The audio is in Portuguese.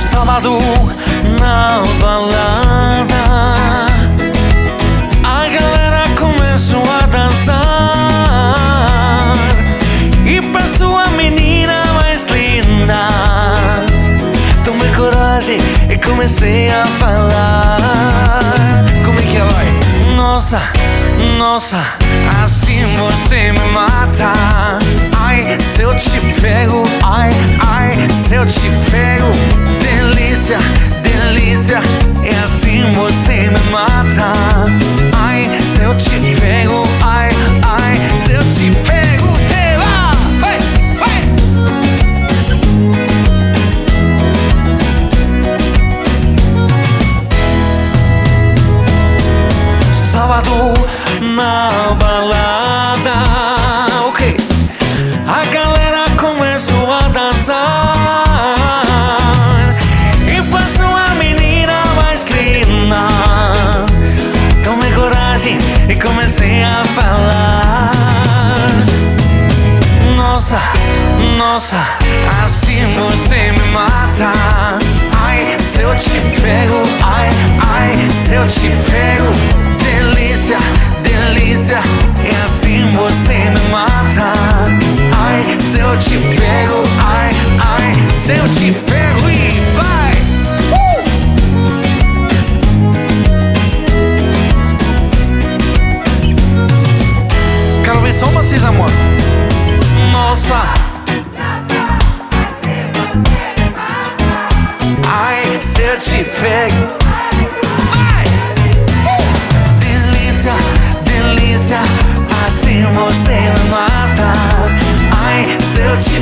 Sábado na balada A galera começou a dançar E passou a menina mais linda. Tomei coragem e comecei a falar. Como é que é, vai? Nossa, nossa, assim você me mata. Ai, delícia, é assim você me mata. Ai, se eu te pego, ai, ai, se eu te pego Te va, vai, vai. Sábado na Nossa, nossa, assim você me mata. Ai, se eu te pego, ai, ai, se eu te pego. Delícia, delícia, é assim você me mata. Ai, se eu te pego, ai, ai, se eu te pego e vai. Quero ver só vocês, amor nossa. Ai, te Vai! Delícia, delícia, assim você me mata. Ai, se eu te